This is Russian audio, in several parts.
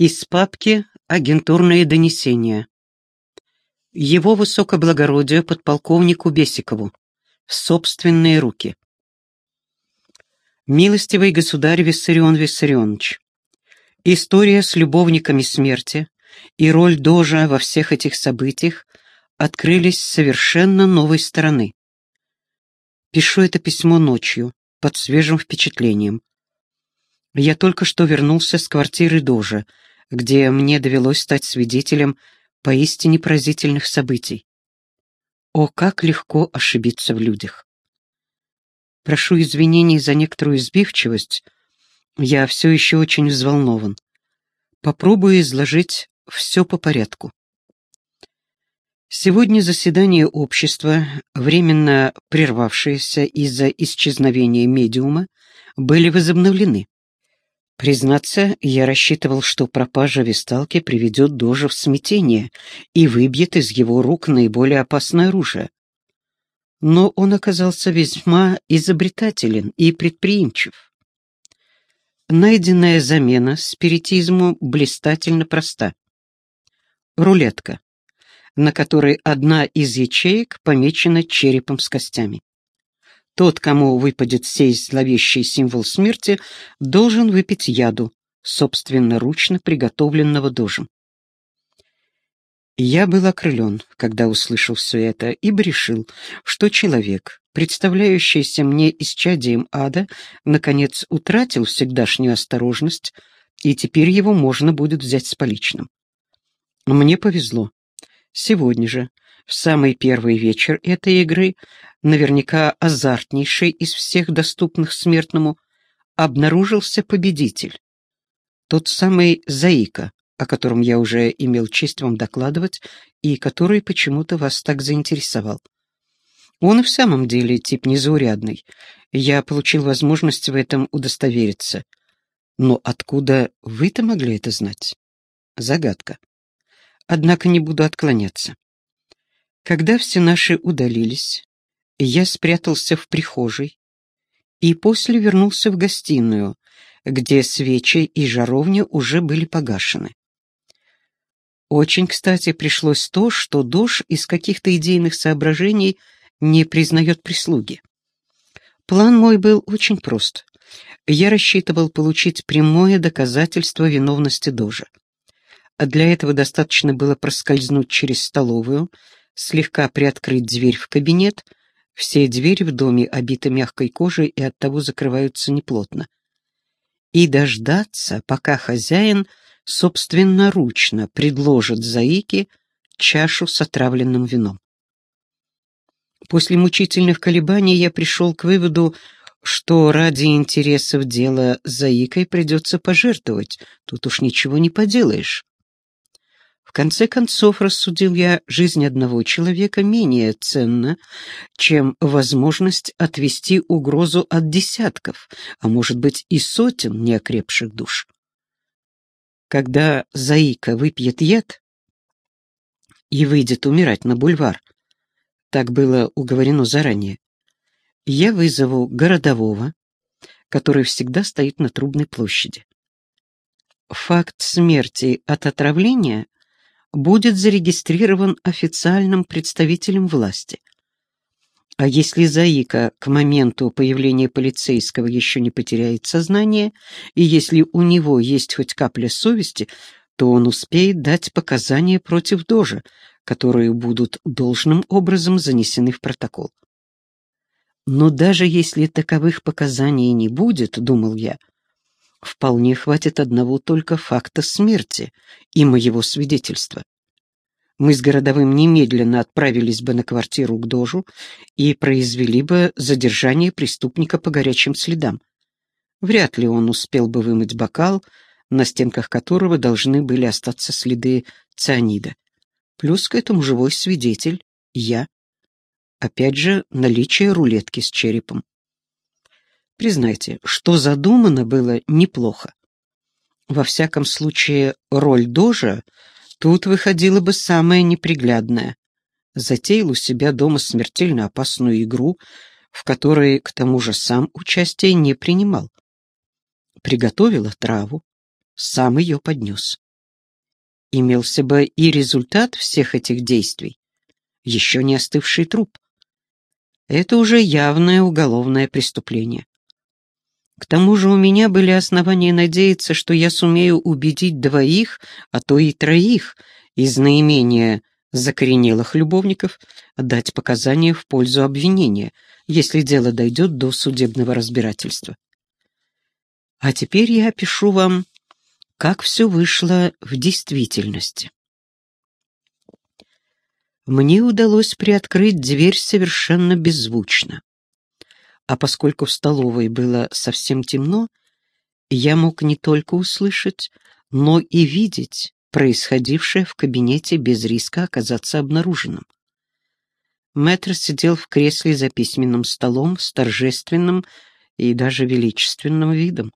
Из папки «Агентурные донесения». Его высокоблагородие подполковнику Бесикову. В собственные руки. Милостивый государь Виссарион Виссарионович, история с любовниками смерти и роль Дожа во всех этих событиях открылись с совершенно новой стороны. Пишу это письмо ночью, под свежим впечатлением. Я только что вернулся с квартиры Дожа, где мне довелось стать свидетелем поистине поразительных событий. О, как легко ошибиться в людях! Прошу извинений за некоторую избивчивость. Я все еще очень взволнован. Попробую изложить все по порядку. Сегодня заседание общества, временно прервавшееся из-за исчезновения медиума, были возобновлены. Признаться, я рассчитывал, что пропажа висталки приведет Дожа в смятение и выбьет из его рук наиболее опасное оружие. Но он оказался весьма изобретателен и предприимчив. Найденная замена спиритизму блистательно проста. Рулетка, на которой одна из ячеек помечена черепом с костями. Тот, кому выпадет сей зловещий символ смерти, должен выпить яду, собственноручно приготовленного дожем. Я был окрылен, когда услышал все это, ибо решил, что человек, представляющийся мне исчадием ада, наконец утратил всегдашнюю осторожность, и теперь его можно будет взять с поличным. Мне повезло. Сегодня же, в самый первый вечер этой игры, наверняка азартнейший из всех доступных смертному, обнаружился победитель. Тот самый Заика, о котором я уже имел честь вам докладывать и который почему-то вас так заинтересовал. Он и в самом деле тип незаурядный. Я получил возможность в этом удостовериться. Но откуда вы-то могли это знать? Загадка. Однако не буду отклоняться. Когда все наши удалились, я спрятался в прихожей и после вернулся в гостиную, где свечи и жаровня уже были погашены. Очень, кстати, пришлось то, что Дош из каких-то идейных соображений не признает прислуги. План мой был очень прост. Я рассчитывал получить прямое доказательство виновности Дожа. А для этого достаточно было проскользнуть через столовую, слегка приоткрыть дверь в кабинет. Все двери в доме обиты мягкой кожей и оттого закрываются неплотно. И дождаться, пока хозяин собственноручно предложит Заике чашу с отравленным вином. После мучительных колебаний я пришел к выводу, что ради интересов дела Заикой придется пожертвовать, тут уж ничего не поделаешь. В конце концов, рассудил я, жизнь одного человека менее ценна, чем возможность отвести угрозу от десятков, а может быть и сотен неокрепших душ. Когда Заика выпьет яд и выйдет умирать на бульвар, так было уговорено заранее, я вызову городового, который всегда стоит на Трубной площади. Факт смерти от отравления будет зарегистрирован официальным представителем власти. А если Заика к моменту появления полицейского еще не потеряет сознание, и если у него есть хоть капля совести, то он успеет дать показания против Дожа, которые будут должным образом занесены в протокол. Но даже если таковых показаний не будет, думал я, вполне хватит одного только факта смерти и моего свидетельства мы с городовым немедленно отправились бы на квартиру к Дожу и произвели бы задержание преступника по горячим следам. Вряд ли он успел бы вымыть бокал, на стенках которого должны были остаться следы цианида. Плюс к этому живой свидетель — я. Опять же, наличие рулетки с черепом. Признайте, что задумано было неплохо. Во всяком случае, роль Дожа Тут выходило бы самое неприглядное. Затеял у себя дома смертельно опасную игру, в которой, к тому же, сам участия не принимал. Приготовила траву, сам ее поднес. имелся бы и результат всех этих действий. Еще не остывший труп. Это уже явное уголовное преступление. К тому же у меня были основания надеяться, что я сумею убедить двоих, а то и троих из наименее закоренелых любовников дать показания в пользу обвинения, если дело дойдет до судебного разбирательства. А теперь я опишу вам, как все вышло в действительности. Мне удалось приоткрыть дверь совершенно беззвучно. А поскольку в столовой было совсем темно, я мог не только услышать, но и видеть происходившее в кабинете без риска оказаться обнаруженным. Мэтр сидел в кресле за письменным столом с торжественным и даже величественным видом.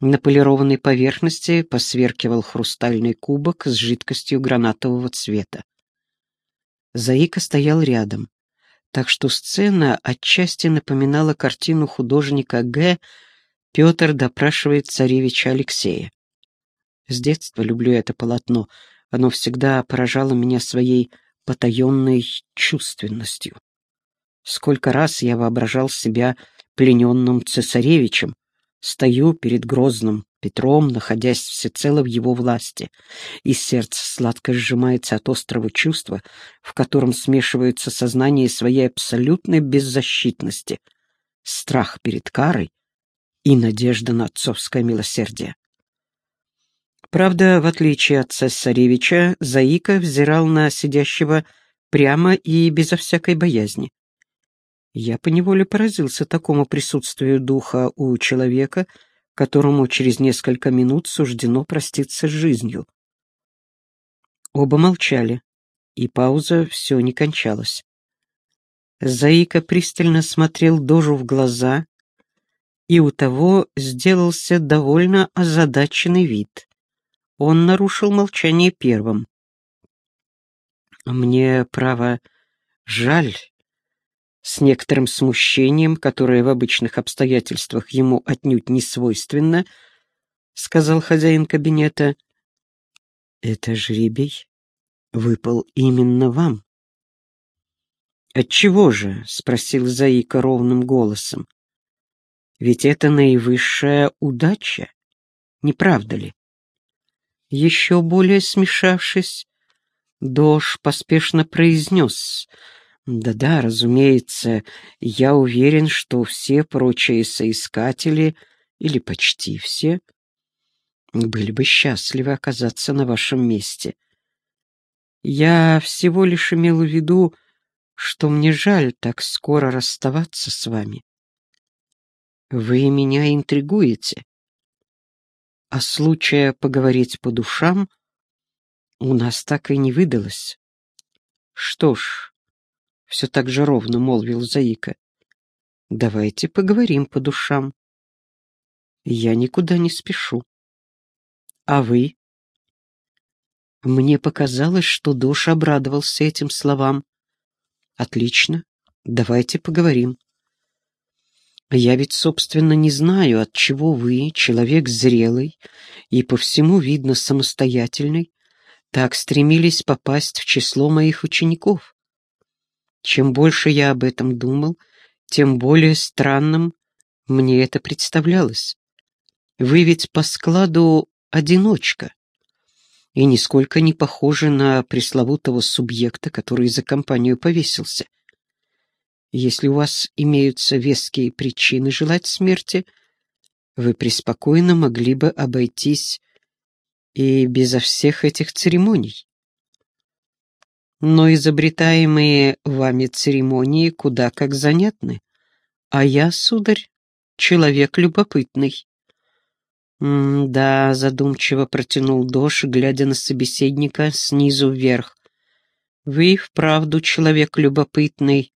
На полированной поверхности посверкивал хрустальный кубок с жидкостью гранатового цвета. Заика стоял рядом, так что сцена отчасти напоминала картину художника Г. «Петр допрашивает царевича Алексея». С детства люблю это полотно, оно всегда поражало меня своей потаенной чувственностью. Сколько раз я воображал себя плененным цесаревичем, Стою перед грозным Петром, находясь всецело в его власти, и сердце сладко сжимается от острого чувства, в котором смешиваются сознание своей абсолютной беззащитности, страх перед карой и надежда на отцовское милосердие. Правда, в отличие от цесаревича, Заика взирал на сидящего прямо и безо всякой боязни. Я поневоле поразился такому присутствию духа у человека, которому через несколько минут суждено проститься с жизнью. Оба молчали, и пауза все не кончалась. Заика пристально смотрел Дожу в глаза, и у того сделался довольно озадаченный вид. Он нарушил молчание первым. «Мне, право, жаль с некоторым смущением, которое в обычных обстоятельствах ему отнюдь не свойственно, сказал хозяин кабинета, «Это жребий выпал именно вам». «Отчего же?» — спросил Заика ровным голосом. «Ведь это наивысшая удача, не правда ли?» Еще более смешавшись, Дош поспешно произнес — да-да, разумеется, я уверен, что все прочие соискатели, или почти все, были бы счастливы оказаться на вашем месте. Я всего лишь имел в виду, что мне жаль так скоро расставаться с вами. Вы меня интригуете. А случая поговорить по душам у нас так и не выдалось. Что ж, все так же ровно молвил Заика. Давайте поговорим по душам. Я никуда не спешу. А вы? Мне показалось, что Дош обрадовался этим словам. Отлично, давайте поговорим. Я ведь, собственно, не знаю, от чего вы, человек зрелый и по всему видно самостоятельный, так стремились попасть в число моих учеников. Чем больше я об этом думал, тем более странным мне это представлялось. Вы ведь по складу одиночка и нисколько не похожи на пресловутого субъекта, который за компанию повесился. Если у вас имеются веские причины желать смерти, вы преспокойно могли бы обойтись и безо всех этих церемоний но изобретаемые вами церемонии куда как занятны. А я, сударь, человек любопытный. «Да», — задумчиво протянул Дош, глядя на собеседника снизу вверх. «Вы вправду человек любопытный».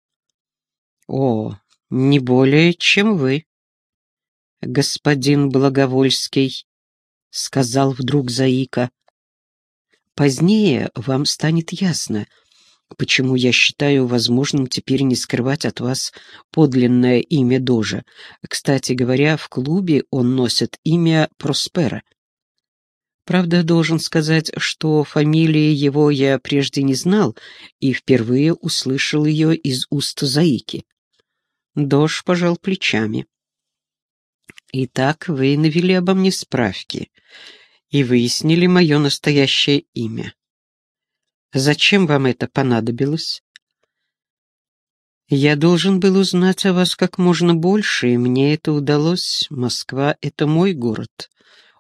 «О, не более, чем вы». «Господин Благовольский», — сказал вдруг Заика, Позднее вам станет ясно, почему я считаю возможным теперь не скрывать от вас подлинное имя Дожа. Кстати говоря, в клубе он носит имя Проспера. Правда, должен сказать, что фамилии его я прежде не знал и впервые услышал ее из уст Заики. Дош пожал плечами. «Итак, вы навели обо мне справки и выяснили мое настоящее имя. Зачем вам это понадобилось?» «Я должен был узнать о вас как можно больше, и мне это удалось. Москва — это мой город.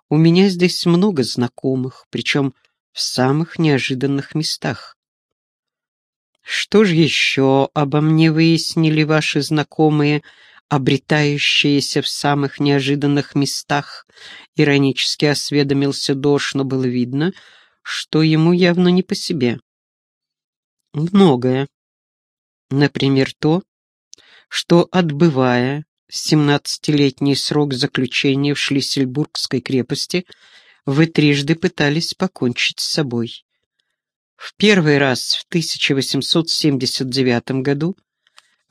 У меня здесь много знакомых, причем в самых неожиданных местах. Что же еще обо мне выяснили ваши знакомые, обретающиеся в самых неожиданных местах? Иронически осведомился Дош, но было видно, что ему явно не по себе. Многое. Например, то, что, отбывая семнадцатилетний срок заключения в Шлиссельбургской крепости, вы трижды пытались покончить с собой. В первый раз в 1879 году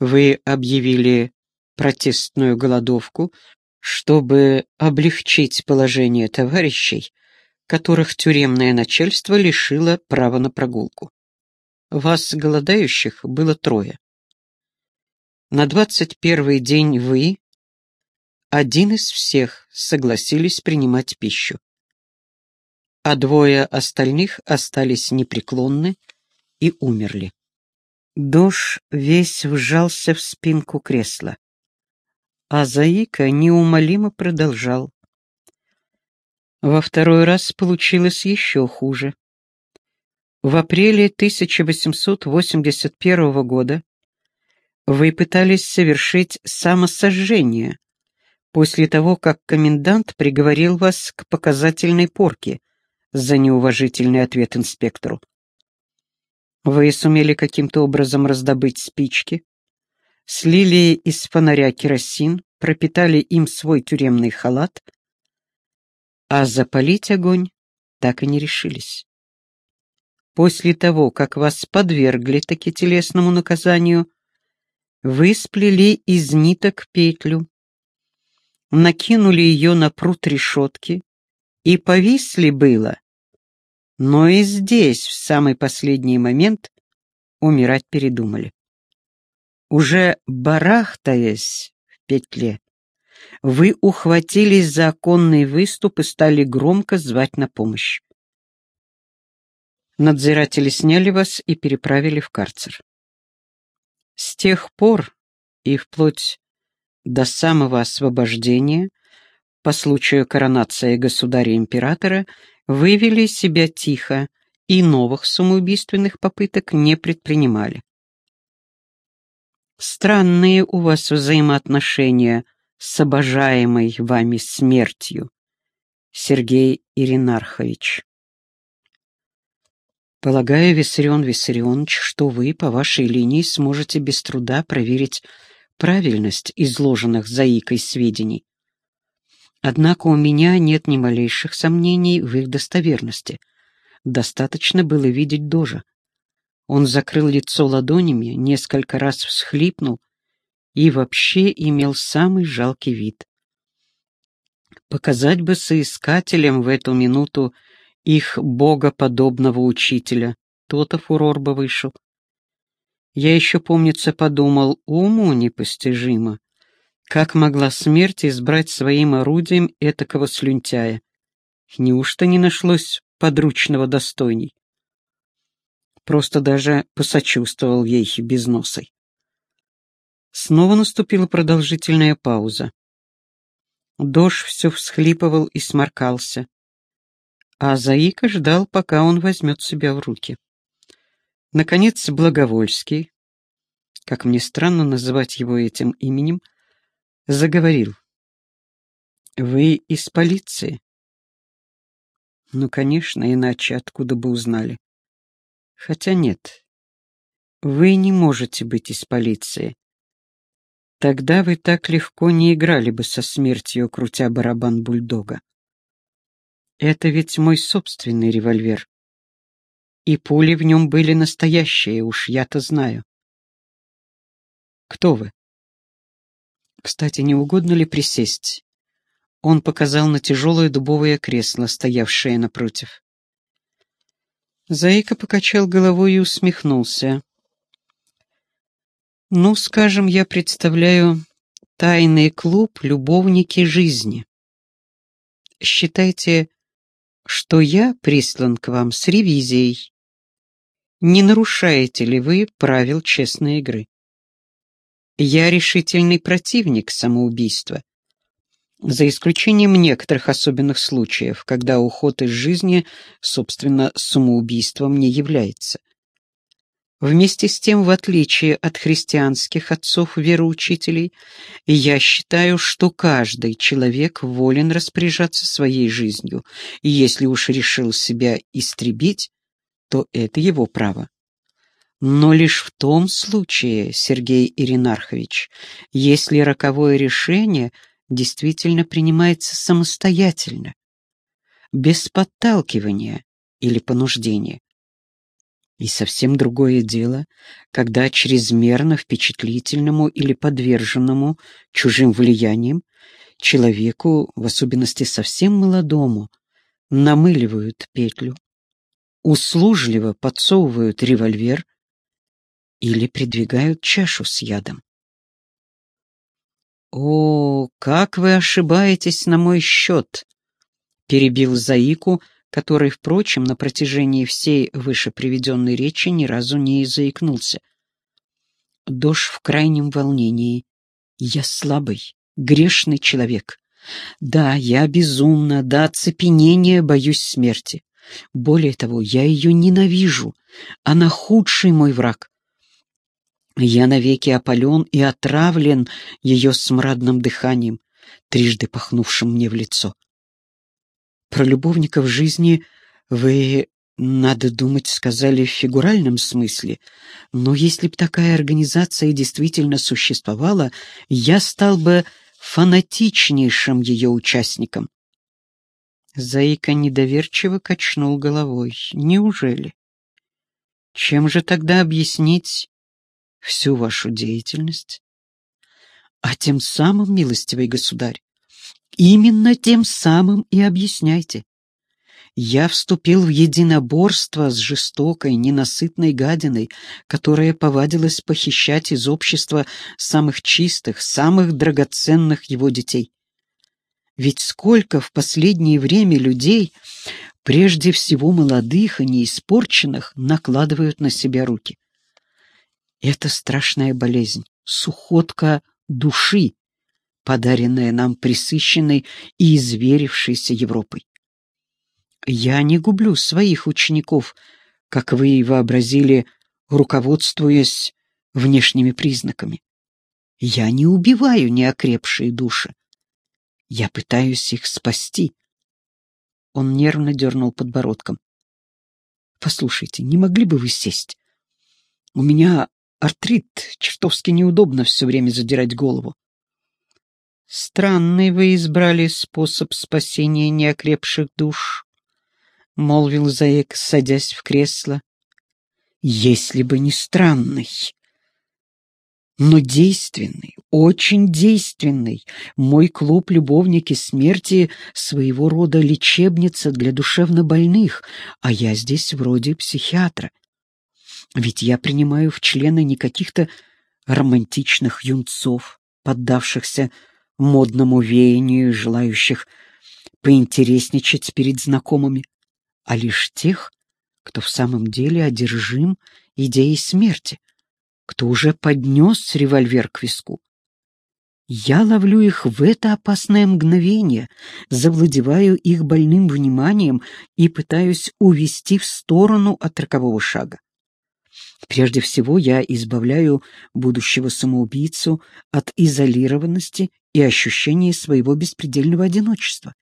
вы объявили протестную голодовку, чтобы облегчить положение товарищей, которых тюремное начальство лишило права на прогулку. Вас, голодающих, было трое. На двадцать первый день вы, один из всех, согласились принимать пищу. А двое остальных остались непреклонны и умерли. Дож весь вжался в спинку кресла, а Заика неумолимо продолжал. Во второй раз получилось еще хуже. В апреле 1881 года вы пытались совершить самосожжение после того, как комендант приговорил вас к показательной порке за неуважительный ответ инспектору. Вы сумели каким-то образом раздобыть спички, слили из фонаря керосин, пропитали им свой тюремный халат, а запалить огонь так и не решились. После того, как вас подвергли таки телесному наказанию, вы сплели из ниток петлю, накинули ее на прут решетки и повисли было. Но и здесь, в самый последний момент, умирать передумали. Уже барахтаясь в петле, вы ухватились за оконный выступ и стали громко звать на помощь. Надзиратели сняли вас и переправили в карцер. С тех пор и вплоть до самого освобождения по случаю коронации государя-императора вы вели себя тихо и новых самоубийственных попыток не предпринимали. Странные у вас взаимоотношения с обожаемой вами смертью, Сергей Иринархович. Полагаю, Виссарион Виссарионович, что вы по вашей линии сможете без труда проверить правильность изложенных заикой сведений. Однако у меня нет ни малейших сомнений в их достоверности. Достаточно было видеть Дожа. Он закрыл лицо ладонями, несколько раз всхлипнул и вообще имел самый жалкий вид. Показать бы соискателям в эту минуту их богоподобного учителя. То-то фурор бы вышел. Я еще, помнится, подумал, уму непостижимо. Как могла смерть избрать своим орудием этакого слюнтяя? Неужто не нашлось подручного достойней? Просто даже посочувствовал ей без носой. Снова наступила продолжительная пауза. Дождь все всхлипывал и сморкался а Заика ждал, пока он возьмет себя в руки. Наконец, Благовольский, как мне странно называть его этим именем, заговорил. «Вы из полиции?» «Ну, конечно, иначе откуда бы узнали?» «Хотя нет, вы не можете быть из полиции. Тогда вы так легко не играли бы со смертью, крутя барабан бульдога. Это ведь мой собственный револьвер. И пули в нем были настоящие, уж я-то знаю. Кто вы? Кстати, не угодно ли присесть? Он показал на тяжелое дубовое кресло, стоявшее напротив. Заика покачал головой и усмехнулся. «Ну, скажем, я представляю тайный клуб «Любовники жизни». Считайте, что я прислан к вам с ревизией. Не нарушаете ли вы правил честной игры? Я решительный противник самоубийства, за исключением некоторых особенных случаев, когда уход из жизни, собственно, самоубийством не является. Вместе с тем, в отличие от христианских отцов-вероучителей, я считаю, что каждый человек волен распоряжаться своей жизнью, и если уж решил себя истребить, то это его право. Но лишь в том случае, Сергей Иринархович, если роковое решение действительно принимается самостоятельно, без подталкивания или понуждения. И совсем другое дело, когда чрезмерно впечатлительному или подверженному чужим влияниям человеку, в особенности совсем молодому, намыливают петлю, услужливо подсовывают револьвер или придвигают чашу с ядом. «О, как вы ошибаетесь на мой счет!» — перебил Заику, который, впрочем, на протяжении всей выше приведенной речи ни разу не заикнулся. Дождь в крайнем волнении. Я слабый, грешный человек. Да, я безумно, до оцепенения боюсь смерти. Более того, я ее ненавижу. Она худший мой враг. Я навеки опален и отравлен ее смрадным дыханием, трижды пахнувшим мне в лицо. Про любовников жизни вы, надо думать, сказали в фигуральном смысле, но если б такая организация действительно существовала, я стал бы фанатичнейшим ее участником. Заика недоверчиво качнул головой. Неужели? Чем же тогда объяснить всю вашу деятельность? А тем самым, милостивый государь, Именно тем самым и объясняйте. Я вступил в единоборство с жестокой, ненасытной гадиной, которая повадилась похищать из общества самых чистых, самых драгоценных его детей. Ведь сколько в последнее время людей, прежде всего молодых и неиспорченных, накладывают на себя руки. Это страшная болезнь, сухотка души, подаренная нам присыщенной и изверившейся Европой. Я не гублю своих учеников, как вы и вообразили, руководствуясь внешними признаками. Я не убиваю неокрепшие души. Я пытаюсь их спасти. Он нервно дернул подбородком. Послушайте, не могли бы вы сесть? У меня артрит, чертовски неудобно все время задирать голову. «Странный вы избрали способ спасения неокрепших душ», — молвил Заек, садясь в кресло. «Если бы не странный, но действенный, очень действенный. Мой клуб «Любовники смерти» — своего рода лечебница для душевнобольных, а я здесь вроде психиатра. Ведь я принимаю в члены не каких-то романтичных юнцов, поддавшихся модному веянию желающих поинтересничать перед знакомыми, а лишь тех, кто в самом деле одержим идеей смерти, кто уже поднес револьвер к виску. Я ловлю их в это опасное мгновение, завладеваю их больным вниманием и пытаюсь увести в сторону от рокового шага. Прежде всего, я избавляю будущего самоубийцу от изолированности и ощущения своего беспредельного одиночества.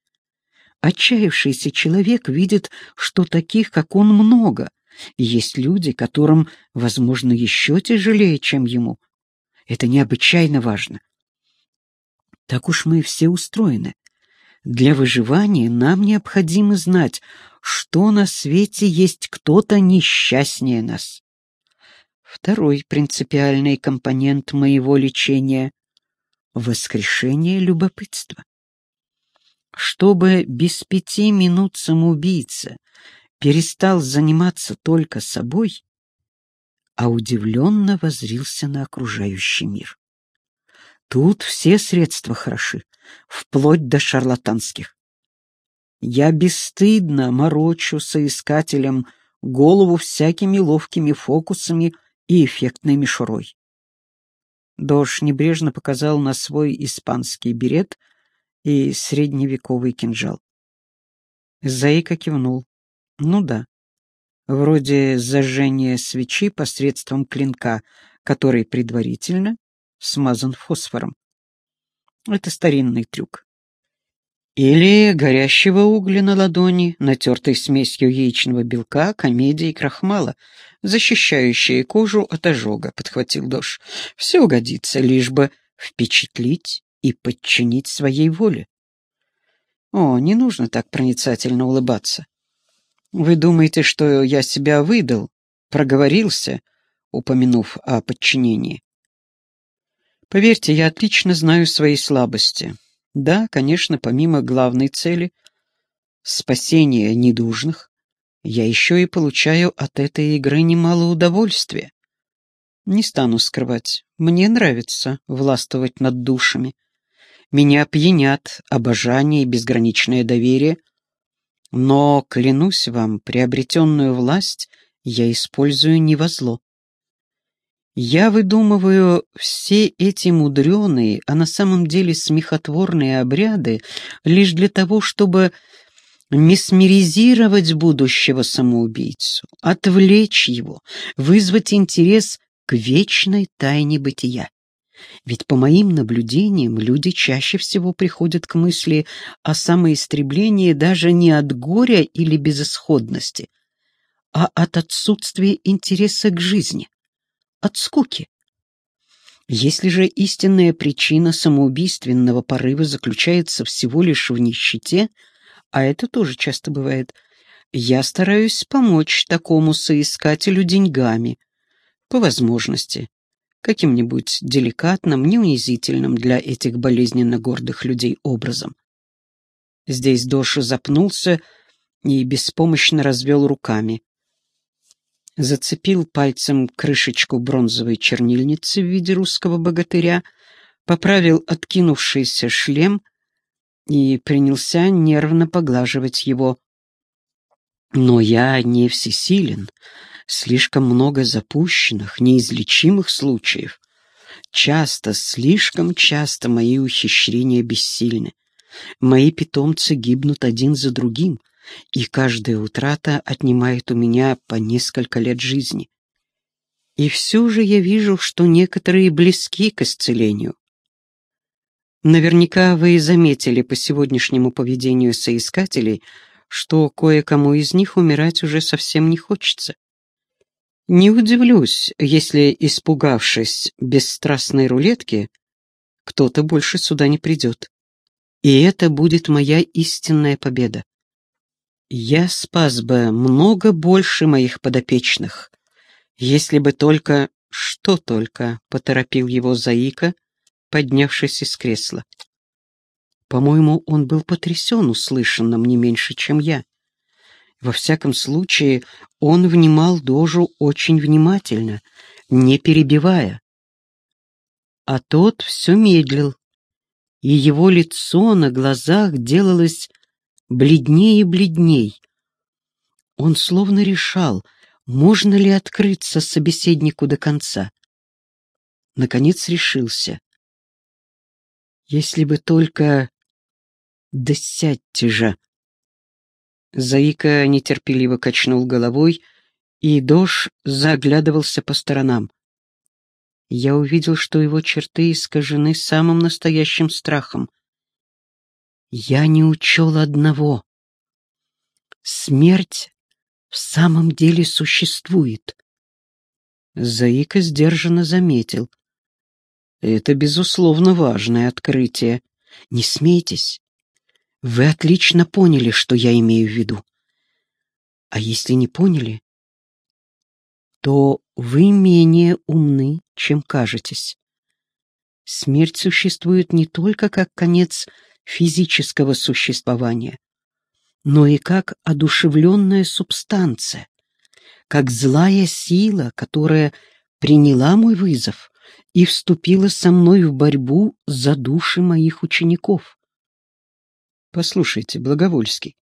Отчаявшийся человек видит, что таких, как он, много, есть люди, которым, возможно, еще тяжелее, чем ему. Это необычайно важно. Так уж мы все устроены. Для выживания нам необходимо знать, что на свете есть кто-то несчастнее нас. Второй принципиальный компонент моего лечения — воскрешение любопытства. чтобы без пяти минут самоубийца перестал заниматься только собой, а удивленно возрился на окружающий мир. Тут все средства хороши, вплоть до шарлатанских. Я бесстыдно морочу соискателям голову всякими ловкими фокусами и эффектной мишурой. Дож небрежно показал на свой испанский берет и средневековый кинжал. Заика кивнул. Ну да. Вроде зажжения свечи посредством клинка, который предварительно смазан фосфором. Это старинный трюк. Или горящего угля на ладони, натертой смесью яичного белка, комедии и крахмала, защищающие кожу от ожога, подхватил Дош. Все годится, лишь бы впечатлить и подчинить своей воле. О, не нужно так проницательно улыбаться. Вы думаете, что я себя выдал, проговорился, упомянув о подчинении? Поверьте, я отлично знаю свои слабости. Да, конечно, помимо главной цели — спасения недужных, я еще и получаю от этой игры немало удовольствия. Не стану скрывать, мне нравится властвовать над душами. Меня пьянят обожание и безграничное доверие, но, клянусь вам, приобретенную власть я использую не во зло. Я выдумываю все эти мудреные, а на самом деле смехотворные обряды лишь для того, чтобы месмеризировать будущего самоубийцу, отвлечь его, вызвать интерес к вечной тайне бытия. Ведь по моим наблюдениям люди чаще всего приходят к мысли о самоистреблении даже не от горя или безысходности, а от отсутствия интереса к жизни от скуки. Если же истинная причина самоубийственного порыва заключается всего лишь в нищете, а это тоже часто бывает, я стараюсь помочь такому соискателю деньгами, по возможности, каким-нибудь деликатным, неунизительным для этих болезненно гордых людей образом. Здесь Доша запнулся и беспомощно развел руками зацепил пальцем крышечку бронзовой чернильницы в виде русского богатыря, поправил откинувшийся шлем и принялся нервно поглаживать его. Но я не всесилен, слишком много запущенных, неизлечимых случаев. Часто, слишком часто мои ухищрения бессильны. Мои питомцы гибнут один за другим, и каждая утрата отнимает у меня по несколько лет жизни. И все же я вижу, что некоторые близки к исцелению. Наверняка вы и заметили по сегодняшнему поведению соискателей, что кое-кому из них умирать уже совсем не хочется. Не удивлюсь, если, испугавшись бесстрастной рулетки, кто-то больше сюда не придет. И это будет моя истинная победа. Я спас бы много больше моих подопечных, если бы только... Что только, поторопил его Заика, поднявшись из кресла. По-моему, он был потрясен услышанным не меньше, чем я. Во всяком случае, он внимал Дожу очень внимательно, не перебивая. А тот все медлил, и его лицо на глазах делалось бледнее и бледней. Он словно решал, можно ли открыться собеседнику до конца. Наконец решился. Если бы только... Да сядьте же! Заика нетерпеливо качнул головой, и Дош заглядывался по сторонам. Я увидел, что его черты искажены самым настоящим страхом. Я не учел одного. Смерть в самом деле существует. Заика сдержанно заметил. Это, безусловно, важное открытие. Не смейтесь. Вы отлично поняли, что я имею в виду. А если не поняли, то вы менее умны, чем кажетесь. Смерть существует не только как конец физического существования, но и как одушевленная субстанция, как злая сила, которая приняла мой вызов и вступила со мной в борьбу за души моих учеников. Послушайте, Благовольский,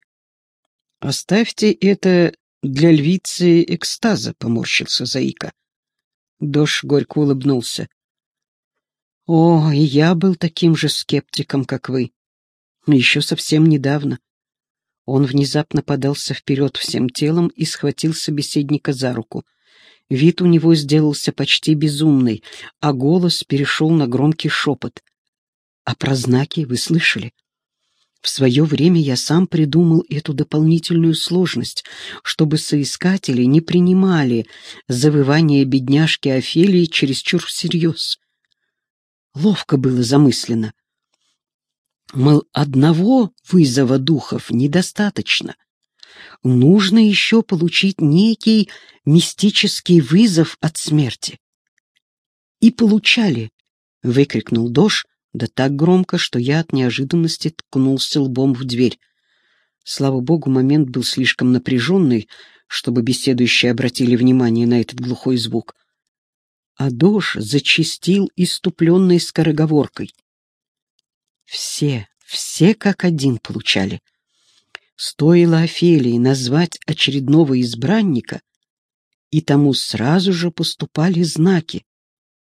оставьте это для львицы экстаза, поморщился Заика. Дош горько улыбнулся. О, и я был таким же скептиком, как вы. Еще совсем недавно. Он внезапно подался вперед всем телом и схватил собеседника за руку. Вид у него сделался почти безумный, а голос перешел на громкий шепот. «А про знаки вы слышали?» В свое время я сам придумал эту дополнительную сложность, чтобы соискатели не принимали завывание бедняжки Офелии чересчур всерьез. Ловко было замыслено. Мол, одного вызова духов недостаточно. Нужно еще получить некий мистический вызов от смерти. И получали, — выкрикнул Дош, да так громко, что я от неожиданности ткнулся лбом в дверь. Слава богу, момент был слишком напряженный, чтобы беседующие обратили внимание на этот глухой звук — а Дош зачистил иступленной скороговоркой. Все, все как один получали. Стоило Офелии назвать очередного избранника, и тому сразу же поступали знаки.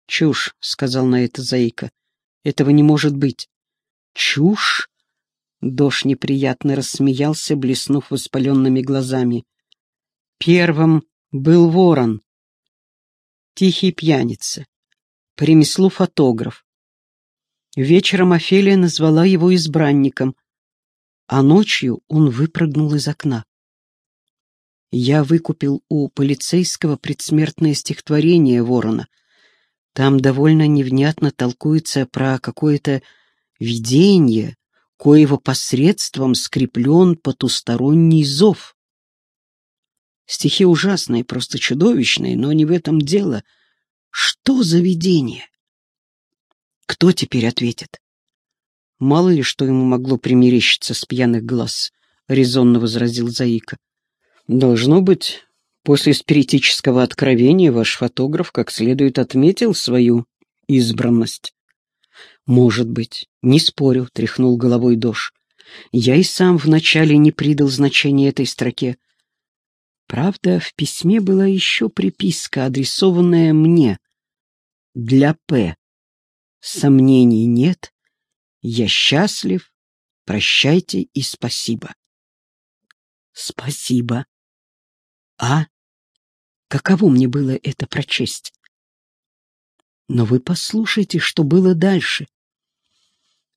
«Чушь», — сказал на это Заика, — «этого не может быть». «Чушь?» — Дош неприятно рассмеялся, блеснув воспаленными глазами. «Первым был ворон, тихий пьяница, по ремеслу фотограф. Вечером Офелия назвала его избранником, а ночью он выпрыгнул из окна. Я выкупил у полицейского предсмертное стихотворение Ворона. Там довольно невнятно толкуется про какое-то видение, коего посредством скреплен потусторонний зов. Стихи ужасные, просто чудовищные, но не в этом дело. Что за видение? Кто теперь ответит? Мало ли, что ему могло примерещиться с пьяных глаз, — резонно возразил Заика. Должно быть, после спиритического откровения ваш фотограф как следует отметил свою избранность. Может быть, не спорю, — тряхнул головой Дош. Я и сам вначале не придал значения этой строке, Правда, в письме была еще приписка, адресованная мне. Для П. Сомнений нет. Я счастлив. Прощайте и спасибо. Спасибо. А? Каково мне было это прочесть? Но вы послушайте, что было дальше.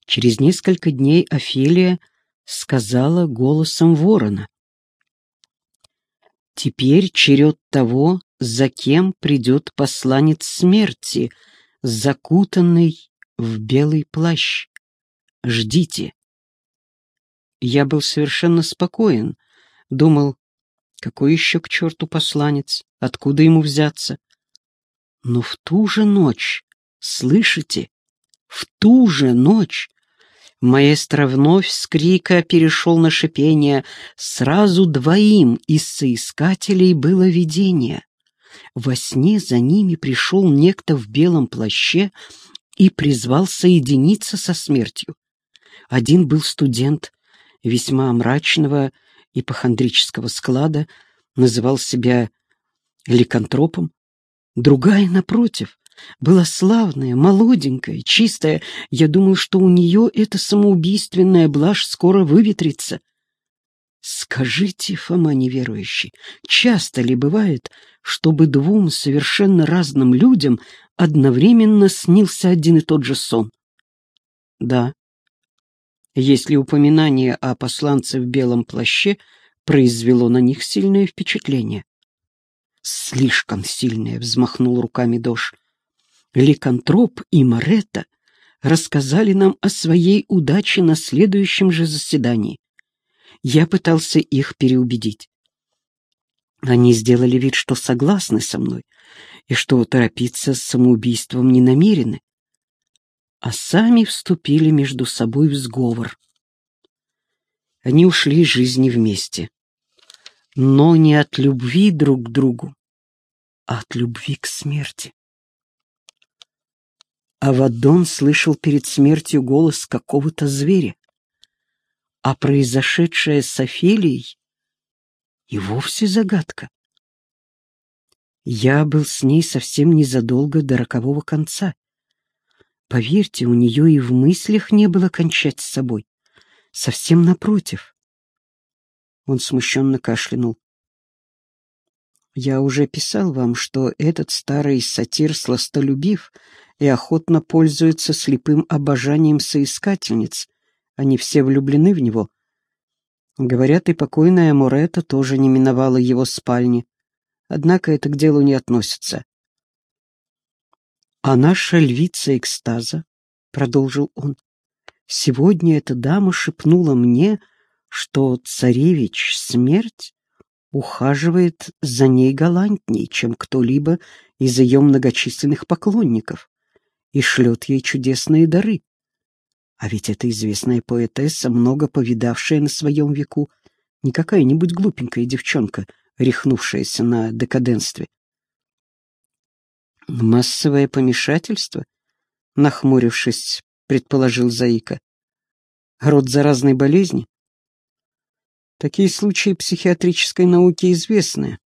Через несколько дней Офелия сказала голосом ворона. Теперь черед того, за кем придет посланец смерти, закутанный в белый плащ. Ждите. Я был совершенно спокоен, думал, какой еще к черту посланец, откуда ему взяться. Но в ту же ночь, слышите, в ту же ночь Маэстро вновь с крика перешел на шипение. Сразу двоим из соискателей было видение. Во сне за ними пришел некто в белом плаще и призвал соединиться со смертью. Один был студент весьма мрачного ипохондрического склада, называл себя ликантропом. Другая, напротив, была славная, молоденькая, чистая. Я думал, что у нее эта самоубийственная блажь скоро выветрится. Скажите, Фома неверующий, часто ли бывает, чтобы двум совершенно разным людям одновременно снился один и тот же сон? Да. Если упоминание о посланце в белом плаще произвело на них сильное впечатление. Слишком сильное, взмахнул руками Дош. Ликантроп и Моретто рассказали нам о своей удаче на следующем же заседании. Я пытался их переубедить. Они сделали вид, что согласны со мной и что торопиться с самоубийством не намерены, а сами вступили между собой в сговор. Они ушли из жизни вместе. Но не от любви друг к другу, а от любви к смерти. Авадон слышал перед смертью голос какого-то зверя, а произошедшее с Офелией и вовсе загадка. Я был с ней совсем незадолго до рокового конца. Поверьте, у нее и в мыслях не было кончать с собой. Совсем напротив. Он смущенно кашлянул. Я уже писал вам, что этот старый сатир сластолюбив и охотно пользуется слепым обожанием соискательниц. Они все влюблены в него. Говорят, и покойная Морета тоже не миновала его спальни. Однако это к делу не относится. «А наша львица экстаза», — продолжил он, — «сегодня эта дама шепнула мне, что царевич смерть ухаживает за ней галантней, чем кто-либо из ее многочисленных поклонников, и шлет ей чудесные дары. А ведь эта известная поэтесса, много повидавшая на своем веку, не какая-нибудь глупенькая девчонка, рехнувшаяся на декаденстве. «Массовое помешательство?» — нахмурившись, предположил Заика. «Род заразной болезни?» Такие случаи психиатрической науки известны.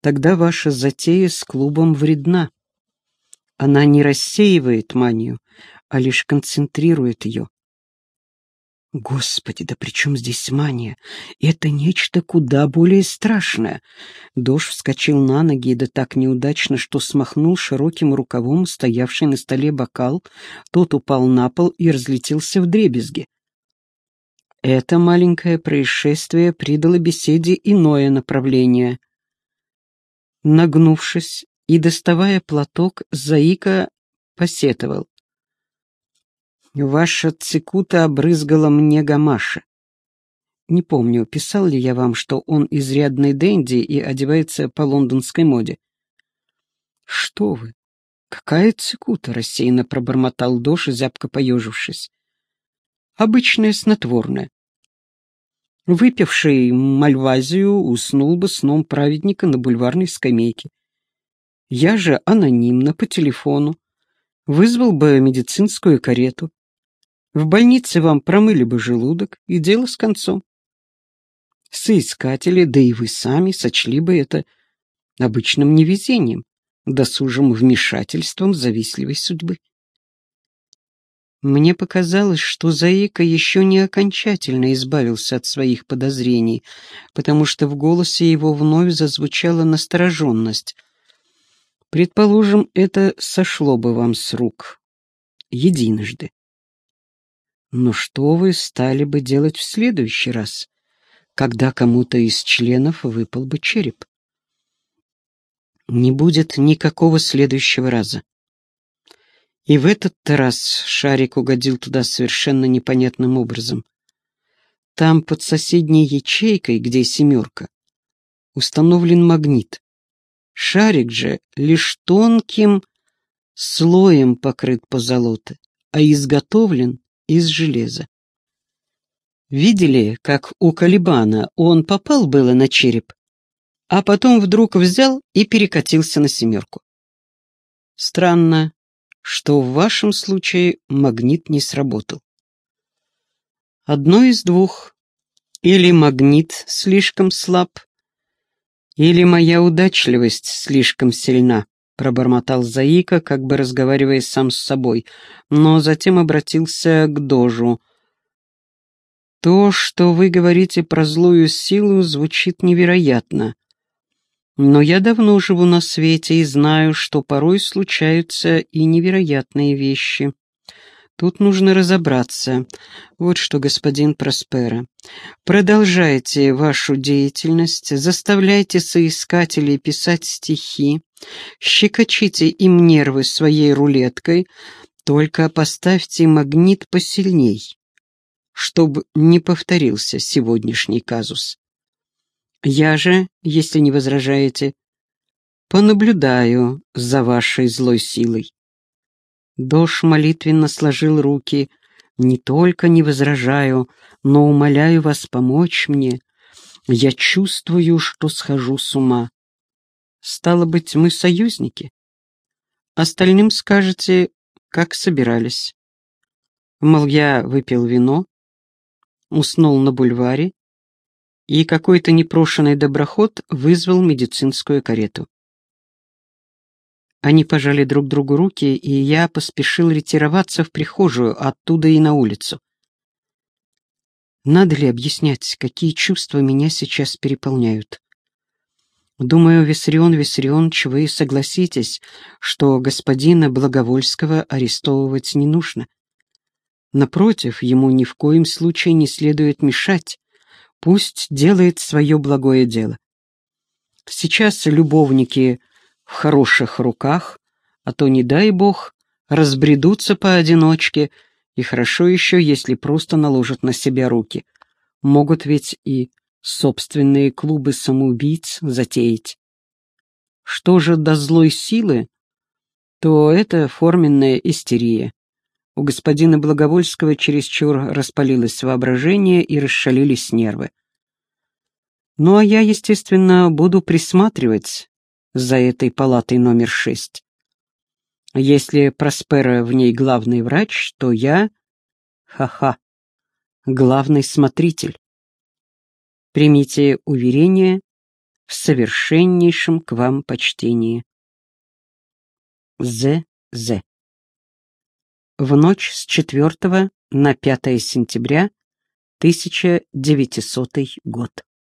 Тогда ваша затея с клубом вредна. Она не рассеивает манию, а лишь концентрирует ее. Господи, да при чем здесь мания? Это нечто куда более страшное. Дож вскочил на ноги, да так неудачно, что смахнул широким рукавом стоявший на столе бокал. Тот упал на пол и разлетелся в дребезги. Это маленькое происшествие придало беседе иное направление. Нагнувшись и доставая платок, Заика посетовал. Ваша цикута обрызгала мне гамаша. Не помню, писал ли я вам, что он изрядный денди и одевается по лондонской моде. Что вы? Какая цикута? Рассеянно пробормотал Дош, зябко поежившись. Обычное снотворное. Выпивший мальвазию уснул бы сном праведника на бульварной скамейке. Я же анонимно по телефону вызвал бы медицинскую карету. В больнице вам промыли бы желудок, и дело с концом. Соискатели, да и вы сами, сочли бы это обычным невезением, досужим вмешательством завистливой судьбы. Мне показалось, что Заика еще не окончательно избавился от своих подозрений, потому что в голосе его вновь зазвучала настороженность. Предположим, это сошло бы вам с рук. Единожды. Но что вы стали бы делать в следующий раз, когда кому-то из членов выпал бы череп? Не будет никакого следующего раза. И в этот раз шарик угодил туда совершенно непонятным образом. Там, под соседней ячейкой, где семерка, установлен магнит. Шарик же лишь тонким слоем покрыт позолотой, а изготовлен из железа. Видели, как у Калибана он попал было на череп, а потом вдруг взял и перекатился на семерку. Странно, что в вашем случае магнит не сработал. Одно из двух. Или магнит слишком слаб, или моя удачливость слишком сильна. — пробормотал Заика, как бы разговаривая сам с собой, но затем обратился к Дожу. «То, что вы говорите про злую силу, звучит невероятно. Но я давно живу на свете и знаю, что порой случаются и невероятные вещи. Тут нужно разобраться. Вот что, господин Проспера. Продолжайте вашу деятельность, заставляйте соискателей писать стихи, щекочите им нервы своей рулеткой, только поставьте магнит посильней, чтобы не повторился сегодняшний казус. Я же, если не возражаете, понаблюдаю за вашей злой силой. Дош молитвенно сложил руки Не только не возражаю, но умоляю вас помочь мне. Я чувствую, что схожу с ума. Стало быть, мы союзники. Остальным скажете, как собирались. Мол, я выпил вино, уснул на бульваре, и какой-то непрошенный доброход вызвал медицинскую карету. Они пожали друг другу руки, и я поспешил ретироваться в прихожую, оттуда и на улицу. Надо ли объяснять, какие чувства меня сейчас переполняют? Думаю, Виссарион Виссарионович, вы согласитесь, что господина Благовольского арестовывать не нужно. Напротив, ему ни в коем случае не следует мешать, пусть делает свое благое дело. Сейчас любовники в хороших руках, а то, не дай бог, разбредутся поодиночке, и хорошо еще, если просто наложат на себя руки. Могут ведь и собственные клубы самоубийц затеять. Что же до злой силы, то это форменная истерия. У господина Благовольского чересчур распалилось воображение и расшалились нервы. Ну а я, естественно, буду присматривать за этой палатой номер шесть. Если Проспера в ней главный врач, то я... Ха-ха. Главный смотритель. Примите уверение в совершеннейшем к вам почтении. З.З. В ночь с 4 на 5 сентября 1900 год.